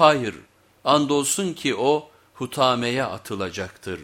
Hayır, andolsun ki o hutameye atılacaktır.